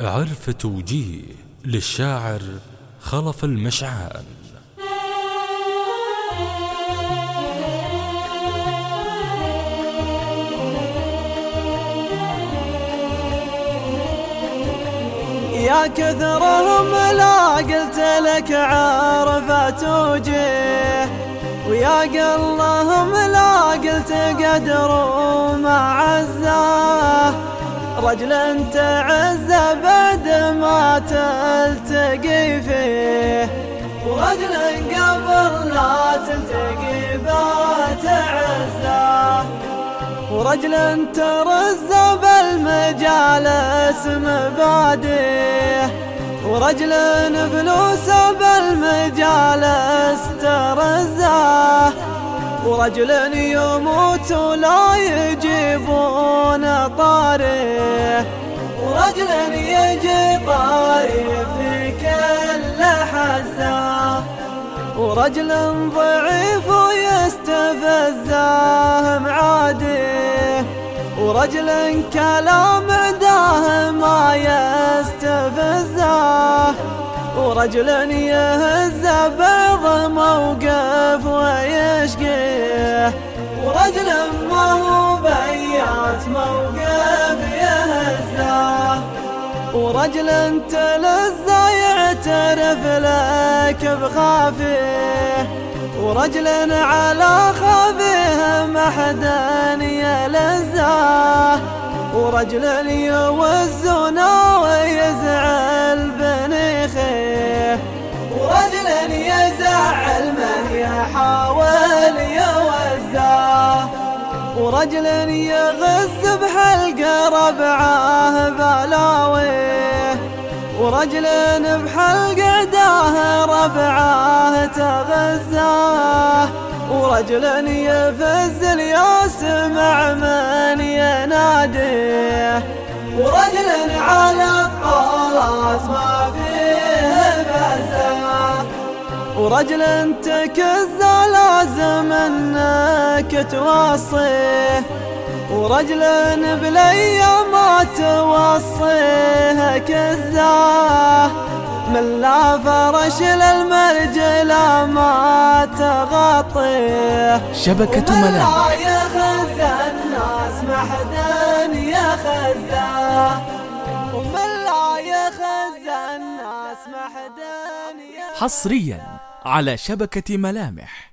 عرف توجيه للشاعر خلف المشعان. يا كثرهم لا قلت لك عرفت وجيه ويا قلهم لا قلت قدر ومعزاه رجل تعز بعد ما تلتقي فيه. ورجل قبل لا تلتقي به تعزاه ورجل ترز بالمجالس مباديه ورجل فلوس بالمجالس ترزاه ورجل يموت ولا يجيبون طاريه ورجل يجي طاري في كل حزاه ورجل ضعيف يستفزاه معاديه ورجل كلام عداه ما يستفزاه. ورجل يهز بعض موقف ورجل ما هو بيات موقف ورجل تلذى يعترف لك بخافيه ورجل على خافيه محدا يلزاه ورجل يوزنا ويزعل بنيخيه ورجل يزعل من يحاول ورجل يغز بحلق ربعه بلاويه ورجل بحلق عداه ربعه تغزاه ورجل يفز الياس مع من يناديه ورجل على ورجل تكز لازم أنك توصيه ورجل بالايام ما توصيه كزاه من لا فرش للمرجل ما تغطيه شبكة ملامح لا يخز الناس محدن يخزاه ومن لا يخز الناس محدن حصريا. على شبكة ملامح.